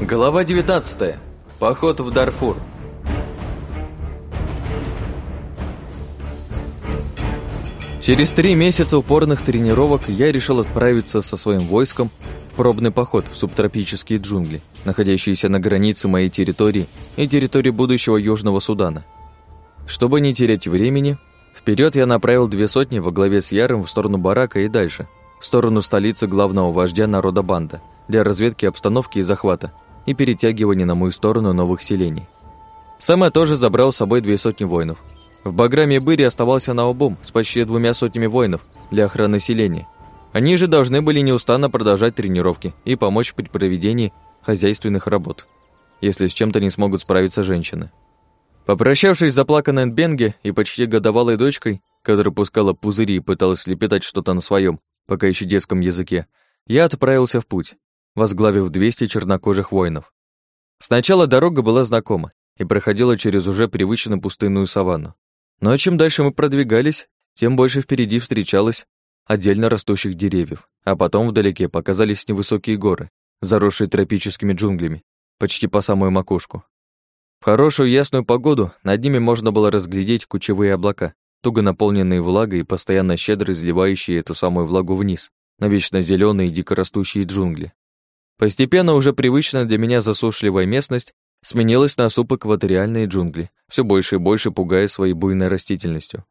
Глава 19. Поход в Дарфур. Через три месяца упорных тренировок я решил отправиться со своим войском в пробный поход в субтропические джунгли, находящиеся на границе моей территории и территории будущего Южного Судана. Чтобы не терять времени, вперед я направил две сотни во главе с Яром в сторону барака и дальше, в сторону столицы главного вождя народа банда, для разведки обстановки и захвата, и перетягивания на мою сторону новых селений. Сам я тоже забрал с собой две сотни воинов – в Баграме Быри оставался на обум с почти двумя сотнями воинов для охраны селения. Они же должны были неустанно продолжать тренировки и помочь при проведении хозяйственных работ, если с чем-то не смогут справиться женщины. Попрощавшись с заплаканной Бенге и почти годовалой дочкой, которая пускала пузыри и пыталась лепетать что-то на своем, пока еще детском языке, я отправился в путь, возглавив 200 чернокожих воинов. Сначала дорога была знакома и проходила через уже привычную пустынную саванну. Но чем дальше мы продвигались, тем больше впереди встречалось отдельно растущих деревьев, а потом вдалеке показались невысокие горы, заросшие тропическими джунглями, почти по самую макушку. В хорошую ясную погоду над ними можно было разглядеть кучевые облака, туго наполненные влагой и постоянно щедро изливающие эту самую влагу вниз, на вечно зеленые дикорастущие джунгли. Постепенно уже привычная для меня засушливая местность сменилась на субэкваториальные джунгли, все больше и больше пугая своей буйной растительностью.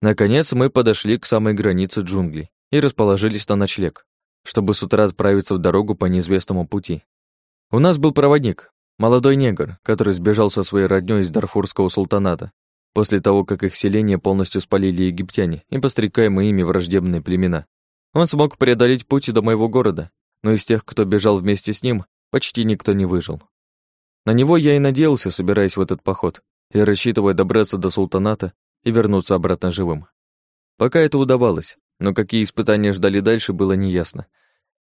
Наконец мы подошли к самой границе джунглей и расположились на ночлег, чтобы с утра отправиться в дорогу по неизвестному пути. У нас был проводник, молодой негр, который сбежал со своей роднёй из Дарфурского султаната, после того, как их селение полностью спалили египтяне и пострекаемые ими враждебные племена. Он смог преодолеть путь до моего города, но из тех, кто бежал вместе с ним, почти никто не выжил. На него я и надеялся, собираясь в этот поход, и рассчитывая добраться до султаната и вернуться обратно живым. Пока это удавалось, но какие испытания ждали дальше, было неясно.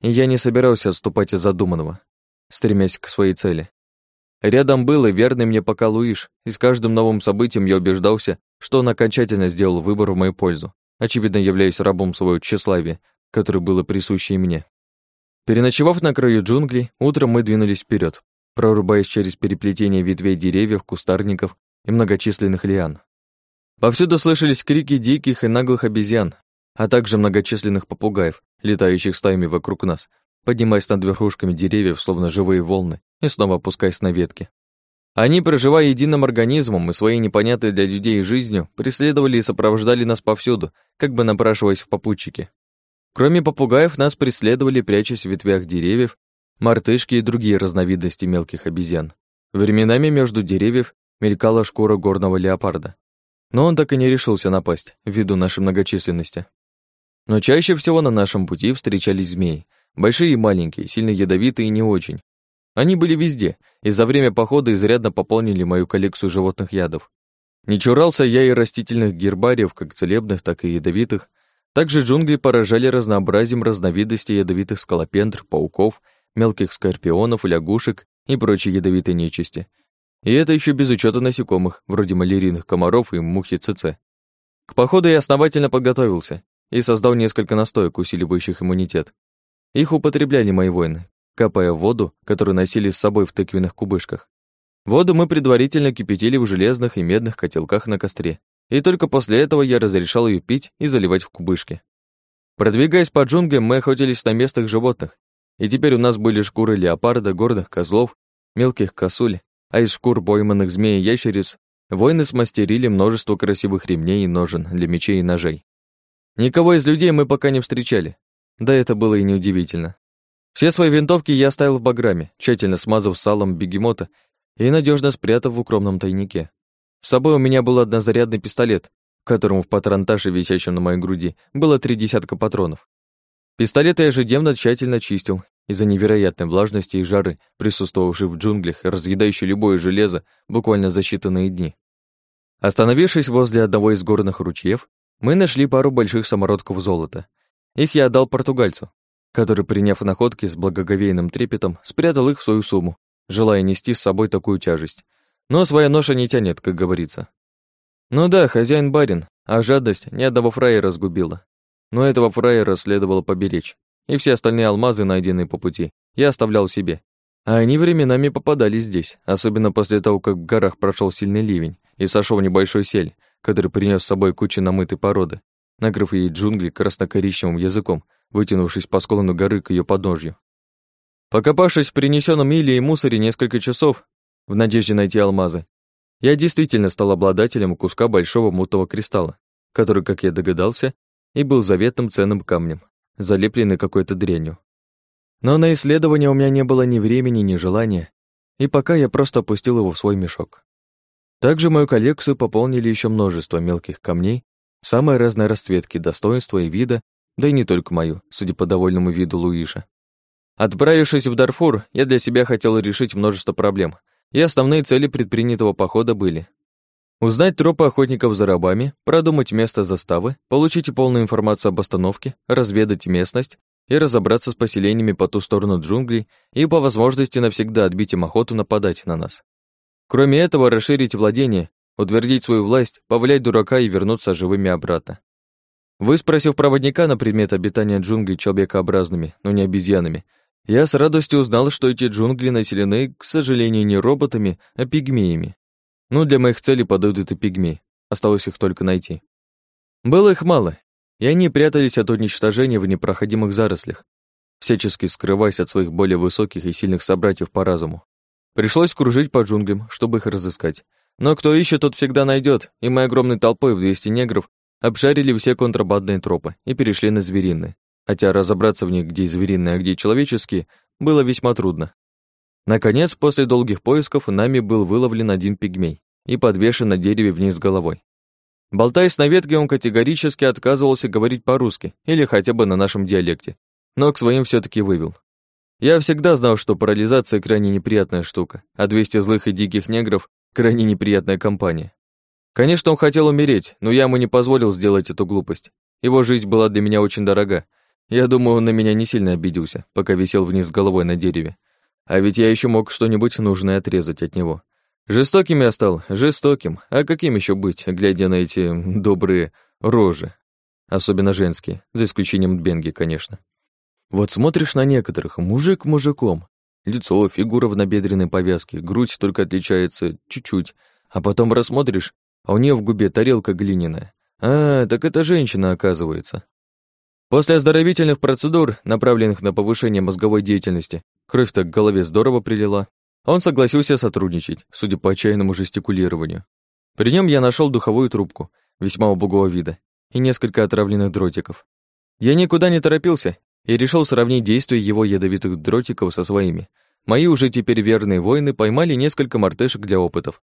И я не собирался отступать из задуманного, стремясь к своей цели. Рядом был и верный мне пока Луиш, и с каждым новым событием я убеждался, что он окончательно сделал выбор в мою пользу, очевидно являясь рабом своего тщеславия, которое было присуще и мне. Переночевав на краю джунглей, утром мы двинулись вперед, прорубаясь через переплетение ветвей деревьев, кустарников и многочисленных лиан. Повсюду слышались крики диких и наглых обезьян, а также многочисленных попугаев, летающих стаями вокруг нас, поднимаясь над верхушками деревьев, словно живые волны, и снова опускаясь на ветки. Они, проживая единым организмом и своей непонятной для людей жизнью, преследовали и сопровождали нас повсюду, как бы напрашиваясь в попутчике. Кроме попугаев, нас преследовали, прячась в ветвях деревьев мартышки и другие разновидности мелких обезьян. Временами между деревьев мелькала шкура горного леопарда. Но он так и не решился напасть, ввиду нашей многочисленности. Но чаще всего на нашем пути встречались змеи, большие и маленькие, сильно ядовитые и не очень. Они были везде, и за время похода изрядно пополнили мою коллекцию животных ядов. Не чурался я и растительных гербариев, как целебных, так и ядовитых. Также джунгли поражали разнообразием разновидностей ядовитых скалопендр, пауков мелких скорпионов, лягушек и прочей ядовитой нечисти. И это еще без учета насекомых, вроде малярийных комаров и мухи ЦЦ. К походу я основательно подготовился и создал несколько настоек, усиливающих иммунитет. Их употребляли мои воины, капая в воду, которую носили с собой в тыквенных кубышках. Воду мы предварительно кипятили в железных и медных котелках на костре, и только после этого я разрешал ее пить и заливать в кубышки. Продвигаясь по джунглям, мы охотились на местных животных и теперь у нас были шкуры леопарда, горных козлов, мелких косуль, а из шкур пойманных змей и ящериц воины смастерили множество красивых ремней и ножен для мечей и ножей. Никого из людей мы пока не встречали. Да это было и неудивительно. Все свои винтовки я оставил в баграме, тщательно смазав салом бегемота и надежно спрятав в укромном тайнике. С собой у меня был однозарядный пистолет, которому в патронташе, висящем на моей груди, было три десятка патронов. Пистолет я ежедневно тщательно чистил из-за невероятной влажности и жары, присутствовавшей в джунглях, разъедающей любое железо буквально за считанные дни. Остановившись возле одного из горных ручьев, мы нашли пару больших самородков золота. Их я отдал португальцу, который, приняв находки с благоговейным трепетом, спрятал их в свою сумму, желая нести с собой такую тяжесть. Но своя ноша не тянет, как говорится. Ну да, хозяин барин, а жадность ни одного фраера разгубила. Но этого фраера следовало поберечь, и все остальные алмазы, найденные по пути, я оставлял себе. А они временами попадались здесь, особенно после того, как в горах прошел сильный ливень и сошел небольшой сель, который принес с собой кучу намытой породы, накрыв ей джунгли красно-коричневым языком, вытянувшись по склону горы к ее подножью. Покопавшись в принесенном иле и мусоре несколько часов, в надежде найти алмазы, я действительно стал обладателем куска большого мутного кристалла, который, как я догадался, и был заветным ценным камнем, залепленный какой-то дрянью. Но на исследование у меня не было ни времени, ни желания, и пока я просто опустил его в свой мешок. Также мою коллекцию пополнили еще множество мелких камней, самой разной расцветки, достоинства и вида, да и не только мою, судя по довольному виду Луиша. Отправившись в Дарфур, я для себя хотел решить множество проблем, и основные цели предпринятого похода были Узнать тропы охотников за рабами, продумать место заставы, получить полную информацию об остановке, разведать местность и разобраться с поселениями по ту сторону джунглей и по возможности навсегда отбить им охоту нападать на нас. Кроме этого, расширить владение, утвердить свою власть, повлять дурака и вернуться живыми обратно. Выспросив проводника на предмет обитания джунглей человекообразными, но не обезьянами, я с радостью узнал, что эти джунгли населены, к сожалению, не роботами, а пигмеями. Ну, для моих целей подойдут и пигмеи, осталось их только найти. Было их мало, и они прятались от уничтожения в непроходимых зарослях, всячески скрываясь от своих более высоких и сильных собратьев по разуму. Пришлось кружить по джунглям, чтобы их разыскать. Но кто ищет, тот всегда найдет, и мы огромной толпой в 200 негров обшарили все контрабандные тропы и перешли на звериные. Хотя разобраться в них, где звериные, а где человеческие, было весьма трудно. Наконец, после долгих поисков, нами был выловлен один пигмей и подвешен на дереве вниз головой. Болтаясь на ветке, он категорически отказывался говорить по-русски или хотя бы на нашем диалекте, но к своим все таки вывел. Я всегда знал, что парализация крайне неприятная штука, а 200 злых и диких негров — крайне неприятная компания. Конечно, он хотел умереть, но я ему не позволил сделать эту глупость. Его жизнь была для меня очень дорога. Я думаю, он на меня не сильно обиделся, пока висел вниз головой на дереве. А ведь я еще мог что-нибудь нужное отрезать от него. Жестоким я стал, жестоким. А каким еще быть, глядя на эти добрые рожи? Особенно женские, за исключением Бенги, конечно. Вот смотришь на некоторых, мужик мужиком. Лицо, фигура в набедренной повязке, грудь только отличается чуть-чуть. А потом рассмотришь, а у нее в губе тарелка глиняная. А, так это женщина, оказывается. После оздоровительных процедур, направленных на повышение мозговой деятельности, кровь так к голове здорово прилила, он согласился сотрудничать, судя по отчаянному жестикулированию. При нем я нашел духовую трубку, весьма убогого вида, и несколько отравленных дротиков. Я никуда не торопился и решил сравнить действия его ядовитых дротиков со своими. Мои уже теперь верные воины поймали несколько мартышек для опытов.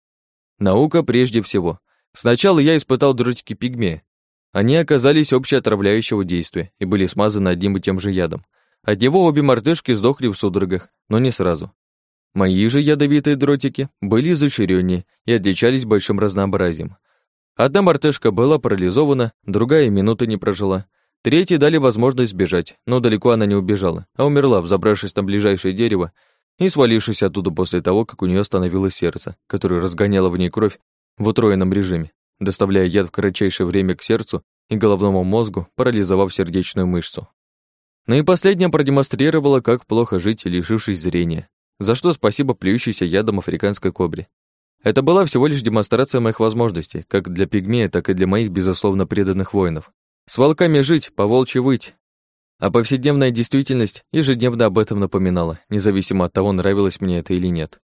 Наука прежде всего. Сначала я испытал дротики пигмея. Они оказались общеотравляющего действия и были смазаны одним и тем же ядом. От него обе мартышки сдохли в судорогах, но не сразу. Мои же ядовитые дротики были изощреннее и отличались большим разнообразием. Одна мартышка была парализована, другая минуты не прожила. Третьей дали возможность сбежать, но далеко она не убежала, а умерла, взобравшись на ближайшее дерево и свалившись оттуда после того, как у нее остановилось сердце, которое разгоняло в ней кровь в утроенном режиме, доставляя яд в кратчайшее время к сердцу и головному мозгу, парализовав сердечную мышцу. Ну и последняя продемонстрировала, как плохо жить, лишившись зрения, за что спасибо плюющейся ядом африканской кобре. Это была всего лишь демонстрация моих возможностей, как для пигмея, так и для моих, безусловно, преданных воинов. С волками жить, по волчьи выть. А повседневная действительность ежедневно об этом напоминала, независимо от того, нравилось мне это или нет.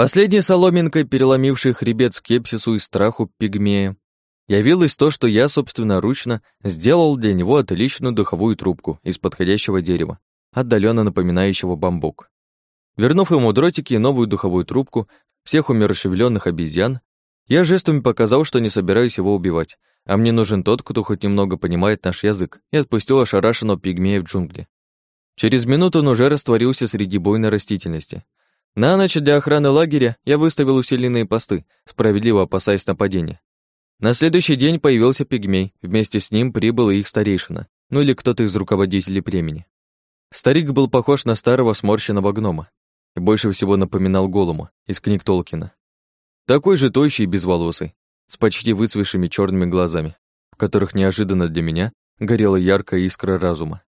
Последней соломинкой, переломившей хребет скепсису и страху пигмея, явилось то, что я собственноручно сделал для него отличную духовую трубку из подходящего дерева, отдаленно напоминающего бамбук. Вернув ему дротики и новую духовую трубку, всех умерщвленных обезьян, я жестами показал, что не собираюсь его убивать, а мне нужен тот, кто хоть немного понимает наш язык, и отпустил ошарашенного пигмея в джунгли. Через минуту он уже растворился среди бойной растительности. На ночь для охраны лагеря я выставил усиленные посты, справедливо опасаясь нападения. На следующий день появился пигмей, вместе с ним прибыл их старейшина, ну или кто-то из руководителей племени. Старик был похож на старого сморщенного гнома, и больше всего напоминал голому из книг Толкина. Такой же тощий и безволосый, с почти выцвевшими черными глазами, в которых неожиданно для меня горела яркая искра разума.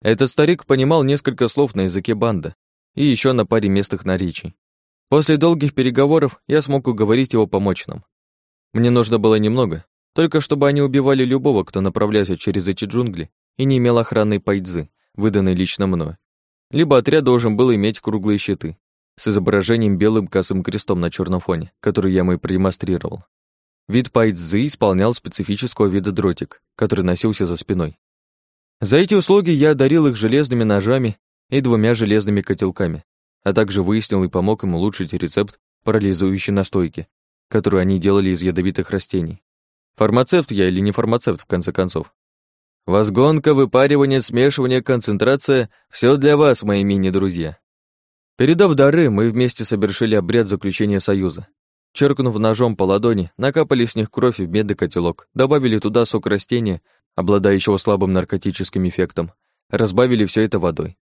Этот старик понимал несколько слов на языке банда и еще на паре местных наречий. После долгих переговоров я смог уговорить его помочь нам. Мне нужно было немного, только чтобы они убивали любого, кто направлялся через эти джунгли и не имел охранной пайдзы, выданной лично мной. Либо отряд должен был иметь круглые щиты с изображением белым косым крестом на черном фоне, который я ему и продемонстрировал. Вид пайдзы исполнял специфического вида дротик, который носился за спиной. За эти услуги я одарил их железными ножами и двумя железными котелками, а также выяснил и помог им улучшить рецепт парализующей настойки, которую они делали из ядовитых растений. Фармацевт я или не фармацевт, в конце концов. Возгонка, выпаривание, смешивание, концентрация — все для вас, мои мини-друзья. Передав дары, мы вместе совершили обряд заключения союза. Черкнув ножом по ладони, накапали с них кровь в медный котелок, добавили туда сок растения, обладающего слабым наркотическим эффектом, разбавили все это водой.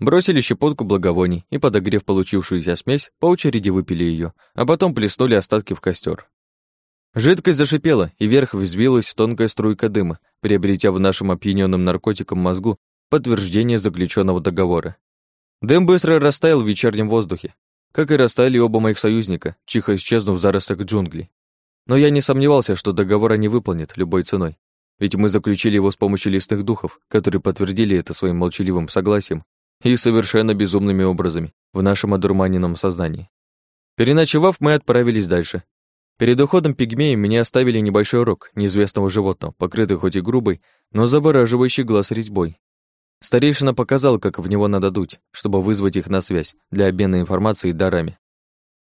Бросили щепотку благовоний и, подогрев получившуюся смесь, по очереди выпили ее, а потом плеснули остатки в костер. Жидкость зашипела, и вверх взвилась тонкая струйка дыма, приобретя в нашем опьянённом наркотиком мозгу подтверждение заключенного договора. Дым быстро растаял в вечернем воздухе, как и растаяли оба моих союзника, чихо исчезнув в заростях джунглей. Но я не сомневался, что договор они выполнят любой ценой, ведь мы заключили его с помощью листных духов, которые подтвердили это своим молчаливым согласием и совершенно безумными образами в нашем одурманенном сознании. Переночевав, мы отправились дальше. Перед уходом пигмеи меня оставили небольшой рог неизвестного животного, покрытый хоть и грубой, но завораживающий глаз резьбой. Старейшина показал, как в него надо дуть, чтобы вызвать их на связь для обмена информацией и дарами.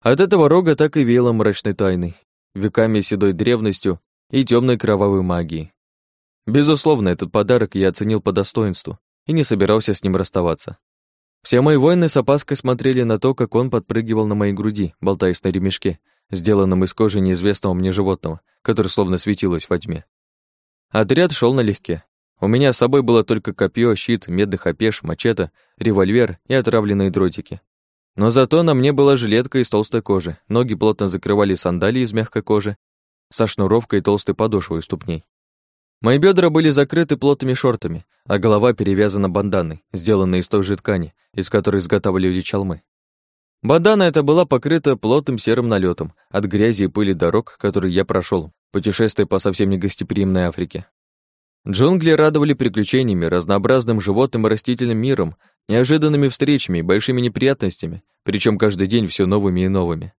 От этого рога так и веяло мрачной тайной, веками седой древностью и темной кровавой магией. Безусловно, этот подарок я оценил по достоинству и не собирался с ним расставаться. Все мои воины с опаской смотрели на то, как он подпрыгивал на моей груди, болтаясь на ремешке, сделанном из кожи неизвестного мне животного, который словно светилось во тьме. Отряд шел налегке. У меня с собой было только копье, щит, медный хапеш, мачете, револьвер и отравленные дротики. Но зато на мне была жилетка из толстой кожи, ноги плотно закрывали сандалии из мягкой кожи, со шнуровкой толстой подошвой ступней. Мои бедра были закрыты плотными шортами, а голова перевязана банданой, сделанной из той же ткани, из которой изготавливали чалмы. Бандана эта была покрыта плотным серым налетом от грязи и пыли дорог, которые я прошел, путешествуя по совсем негостеприимной Африке. Джунгли радовали приключениями, разнообразным животным и растительным миром, неожиданными встречами и большими неприятностями, причем каждый день все новыми и новыми.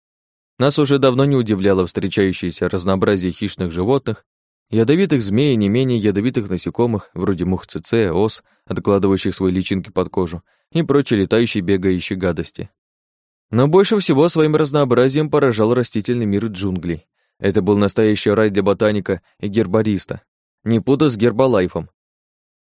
Нас уже давно не удивляло встречающееся разнообразие хищных животных Ядовитых змей и не менее ядовитых насекомых, вроде мух ЦЦ, ос, откладывающих свои личинки под кожу, и прочие летающие бегающие гадости. Но больше всего своим разнообразием поражал растительный мир джунглей. Это был настоящий рай для ботаника и гербариста. Не путать с гербалайфом.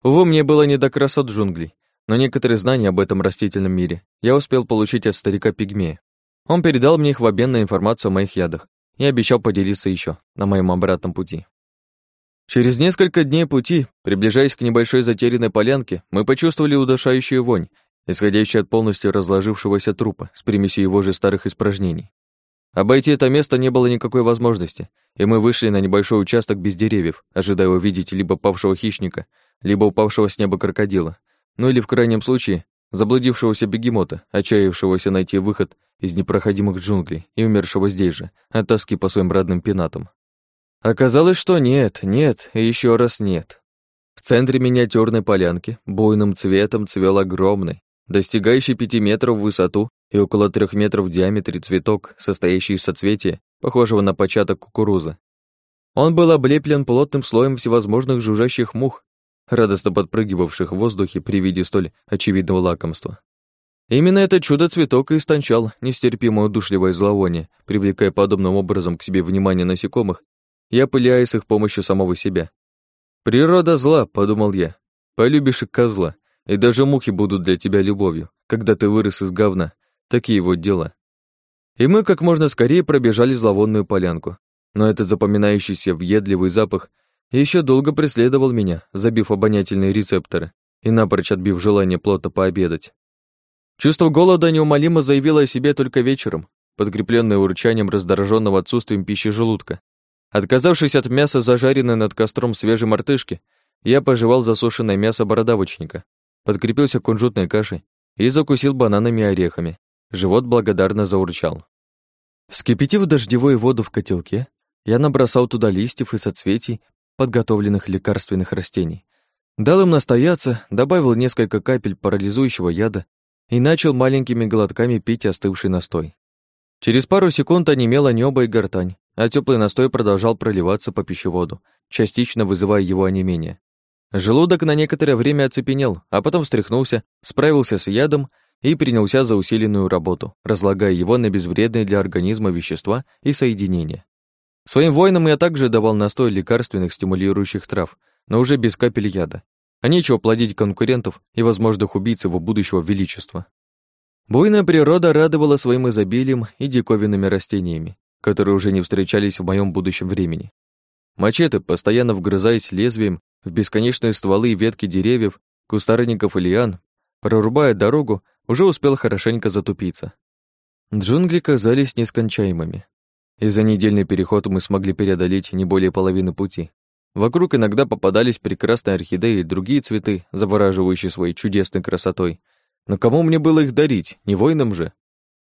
Увы, мне было не до красот джунглей, но некоторые знания об этом растительном мире я успел получить от старика Пигмея. Он передал мне их в обмен на информацию о моих ядах и обещал поделиться еще на моем обратном пути. Через несколько дней пути, приближаясь к небольшой затерянной полянке, мы почувствовали удушающую вонь, исходящую от полностью разложившегося трупа с примесью его же старых испражнений. Обойти это место не было никакой возможности, и мы вышли на небольшой участок без деревьев, ожидая увидеть либо павшего хищника, либо упавшего с неба крокодила, ну или в крайнем случае заблудившегося бегемота, отчаявшегося найти выход из непроходимых джунглей и умершего здесь же, от тоски по своим родным пенатам. Оказалось, что нет, нет и еще раз нет. В центре миниатюрной полянки буйным цветом цвел огромный, достигающий пяти метров в высоту и около трех метров в диаметре цветок, состоящий из соцветия, похожего на початок кукурузы. Он был облеплен плотным слоем всевозможных жужжащих мух, радостно подпрыгивавших в воздухе при виде столь очевидного лакомства. Именно этот чудо-цветок и истончал нестерпимое удушливое зловоние, привлекая подобным образом к себе внимание насекомых я пыляю с их помощью самого себя. «Природа зла», — подумал я. «Полюбишь и козла, и даже мухи будут для тебя любовью, когда ты вырос из говна. Такие вот дела». И мы как можно скорее пробежали зловонную полянку. Но этот запоминающийся въедливый запах еще долго преследовал меня, забив обонятельные рецепторы и напрочь отбив желание плотно пообедать. Чувство голода неумолимо заявило о себе только вечером, подкрепленное урчанием раздраженного отсутствием пищи желудка. Отказавшись от мяса, зажаренной над костром свежей мартышки, я пожевал засушенное мясо бородавочника, подкрепился кунжутной кашей и закусил бананами и орехами. Живот благодарно заурчал. Вскипятив дождевую воду в котелке, я набросал туда листьев и соцветий подготовленных лекарственных растений. Дал им настояться, добавил несколько капель парализующего яда и начал маленькими глотками пить остывший настой. Через пару секунд онемело небо и гортань, а теплый настой продолжал проливаться по пищеводу, частично вызывая его онемение. Желудок на некоторое время оцепенел, а потом встряхнулся, справился с ядом и принялся за усиленную работу, разлагая его на безвредные для организма вещества и соединения. Своим воинам я также давал настой лекарственных стимулирующих трав, но уже без капель яда. А нечего плодить конкурентов и возможных убийц его будущего величества. Буйная природа радовала своим изобилием и диковинными растениями, которые уже не встречались в моем будущем времени. Мачете, постоянно вгрызаясь лезвием в бесконечные стволы и ветки деревьев, кустарников и лиан, прорубая дорогу, уже успел хорошенько затупиться. Джунгли казались нескончаемыми. И за недельный переход мы смогли преодолеть не более половины пути. Вокруг иногда попадались прекрасные орхидеи и другие цветы, завораживающие своей чудесной красотой. Но кому мне было их дарить, не воинам же?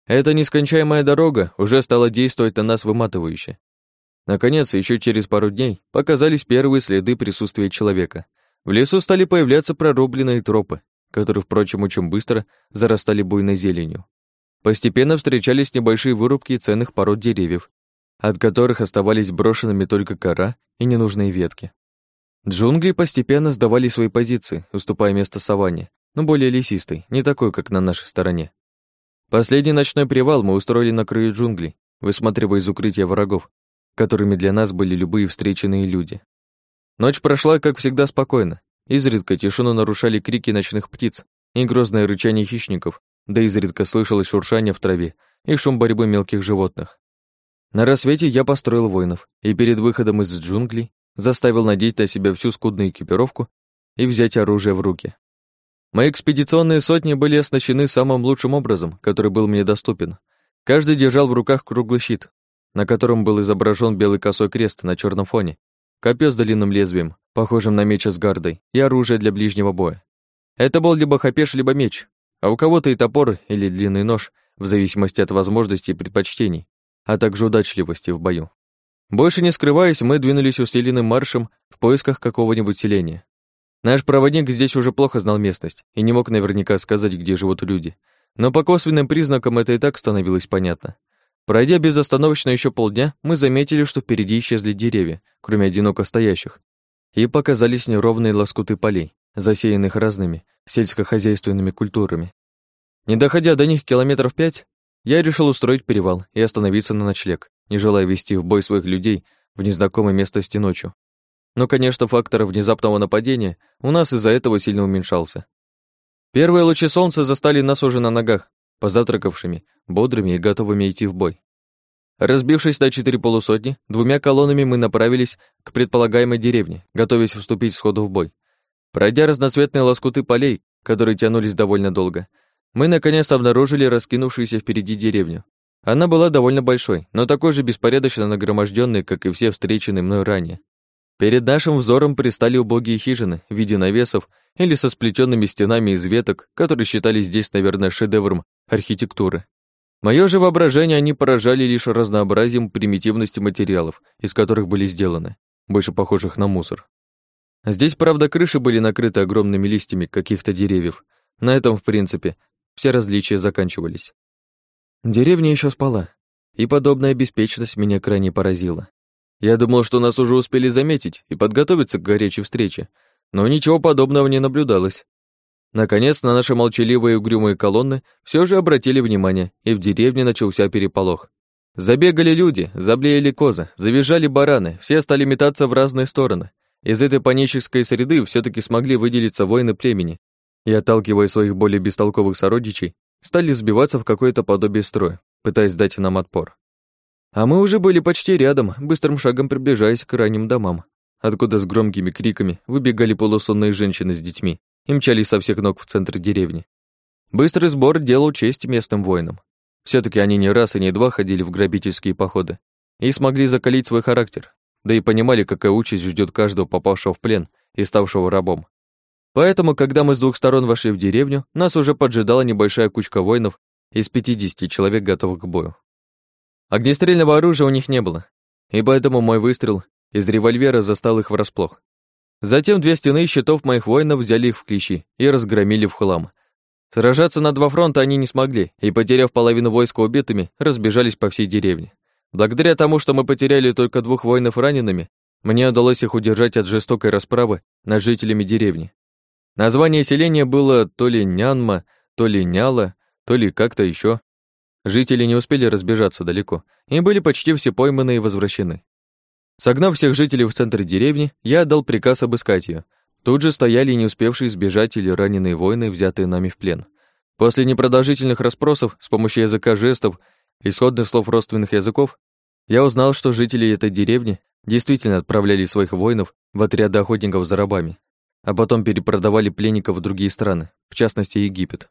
Эта нескончаемая дорога уже стала действовать на нас выматывающе. Наконец, еще через пару дней показались первые следы присутствия человека. В лесу стали появляться прорубленные тропы, которые, впрочем, очень быстро зарастали буйной зеленью. Постепенно встречались небольшие вырубки ценных пород деревьев, от которых оставались брошенными только кора и ненужные ветки. Джунгли постепенно сдавали свои позиции, уступая место саванне, но более лесистой, не такой, как на нашей стороне. Последний ночной привал мы устроили на краю джунглей, высматривая из укрытия врагов, которыми для нас были любые встреченные люди. Ночь прошла, как всегда, спокойно. Изредка тишину нарушали крики ночных птиц и грозное рычание хищников, да изредка слышалось шуршание в траве и шум борьбы мелких животных. На рассвете я построил воинов и перед выходом из джунглей заставил надеть на себя всю скудную экипировку и взять оружие в руки. Мои экспедиционные сотни были оснащены самым лучшим образом, который был мне доступен. Каждый держал в руках круглый щит, на котором был изображен белый косой крест на черном фоне, копье с длинным лезвием, похожим на меч с гардой, и оружие для ближнего боя. Это был либо хапеш, либо меч, а у кого-то и топор или длинный нож, в зависимости от возможностей и предпочтений, а также удачливости в бою. Больше не скрываясь, мы двинулись усиленным маршем в поисках какого-нибудь селения. Наш проводник здесь уже плохо знал местность и не мог наверняка сказать, где живут люди. Но по косвенным признакам это и так становилось понятно. Пройдя безостановочно еще полдня, мы заметили, что впереди исчезли деревья, кроме одиноко стоящих, и показались неровные лоскуты полей, засеянных разными сельскохозяйственными культурами. Не доходя до них километров пять, я решил устроить перевал и остановиться на ночлег, не желая вести в бой своих людей в незнакомой местности ночью. Но, конечно, фактор внезапного нападения у нас из-за этого сильно уменьшался. Первые лучи солнца застали нас уже на ногах, позавтракавшими, бодрыми и готовыми идти в бой. Разбившись на четыре полусотни, двумя колоннами мы направились к предполагаемой деревне, готовясь вступить сходу в бой. Пройдя разноцветные лоскуты полей, которые тянулись довольно долго, мы наконец обнаружили раскинувшуюся впереди деревню. Она была довольно большой, но такой же беспорядочно нагроможденной, как и все встреченные мной ранее. Перед нашим взором пристали убогие хижины в виде навесов или со сплетенными стенами из веток, которые считались здесь, наверное, шедевром архитектуры. Мое же воображение они поражали лишь разнообразием примитивности материалов, из которых были сделаны, больше похожих на мусор. Здесь, правда, крыши были накрыты огромными листьями каких-то деревьев. На этом, в принципе, все различия заканчивались. Деревня еще спала, и подобная беспечность меня крайне поразила. Я думал, что нас уже успели заметить и подготовиться к горячей встрече, но ничего подобного не наблюдалось. Наконец, на наши молчаливые и угрюмые колонны все же обратили внимание, и в деревне начался переполох. Забегали люди, заблеяли козы, завизжали бараны, все стали метаться в разные стороны. Из этой панической среды все таки смогли выделиться воины племени и, отталкивая своих более бестолковых сородичей, стали сбиваться в какое-то подобие строя, пытаясь дать нам отпор. А мы уже были почти рядом, быстрым шагом приближаясь к ранним домам, откуда с громкими криками выбегали полусонные женщины с детьми, и мчались со всех ног в центр деревни. Быстрый сбор делал честь местным воинам. все таки они не раз и не два ходили в грабительские походы и смогли закалить свой характер, да и понимали, какая участь ждет каждого попавшего в плен и ставшего рабом. Поэтому, когда мы с двух сторон вошли в деревню, нас уже поджидала небольшая кучка воинов из 50 человек, готовых к бою. Огнестрельного оружия у них не было, и поэтому мой выстрел из револьвера застал их врасплох. Затем две стены щитов моих воинов взяли их в клещи и разгромили в хлам. Сражаться на два фронта они не смогли, и, потеряв половину войска убитыми, разбежались по всей деревне. Благодаря тому, что мы потеряли только двух воинов ранеными, мне удалось их удержать от жестокой расправы над жителями деревни. Название селения было то ли Нянма, то ли Няла, то ли как-то еще. Жители не успели разбежаться далеко, и были почти все пойманы и возвращены. Согнав всех жителей в центр деревни, я отдал приказ обыскать ее. Тут же стояли не успевшие сбежать или раненые воины, взятые нами в плен. После непродолжительных расспросов с помощью языка жестов и сходных слов родственных языков, я узнал, что жители этой деревни действительно отправляли своих воинов в отряды охотников за рабами, а потом перепродавали пленников в другие страны, в частности Египет.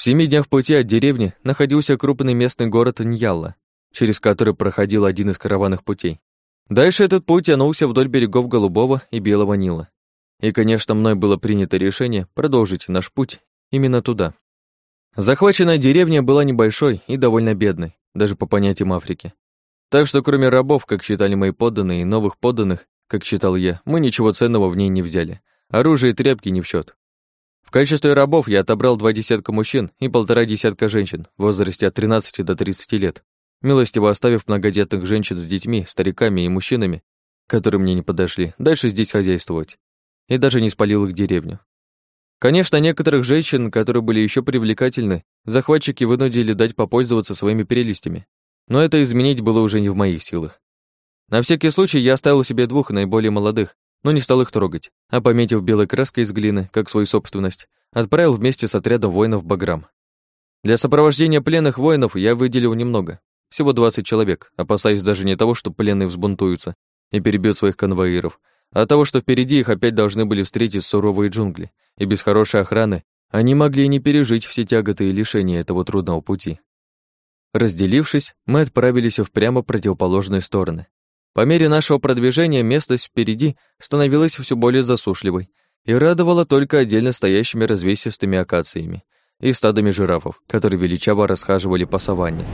В семи днях пути от деревни находился крупный местный город Ньялла, через который проходил один из караванных путей. Дальше этот путь тянулся вдоль берегов Голубого и Белого Нила. И, конечно, мной было принято решение продолжить наш путь именно туда. Захваченная деревня была небольшой и довольно бедной, даже по понятиям Африки. Так что кроме рабов, как считали мои подданные, и новых подданных, как считал я, мы ничего ценного в ней не взяли. Оружие и тряпки не в счет. В качестве рабов я отобрал два десятка мужчин и полтора десятка женщин в возрасте от 13 до 30 лет, милостиво оставив многодетных женщин с детьми, стариками и мужчинами, которые мне не подошли, дальше здесь хозяйствовать. И даже не спалил их деревню. Конечно, некоторых женщин, которые были еще привлекательны, захватчики вынудили дать попользоваться своими прелестями. Но это изменить было уже не в моих силах. На всякий случай я оставил себе двух наиболее молодых, но не стал их трогать, а, пометив белой краской из глины, как свою собственность, отправил вместе с отрядом воинов Баграм. Для сопровождения пленных воинов я выделил немного, всего 20 человек, опасаясь даже не того, что пленные взбунтуются и перебьют своих конвоиров, а того, что впереди их опять должны были встретить суровые джунгли, и без хорошей охраны они могли не пережить все тяготы и лишения этого трудного пути. Разделившись, мы отправились в прямо противоположные стороны, по мере нашего продвижения местность впереди становилась все более засушливой и радовала только отдельно стоящими развесистыми акациями и стадами жирафов, которые величаво расхаживали по саванне.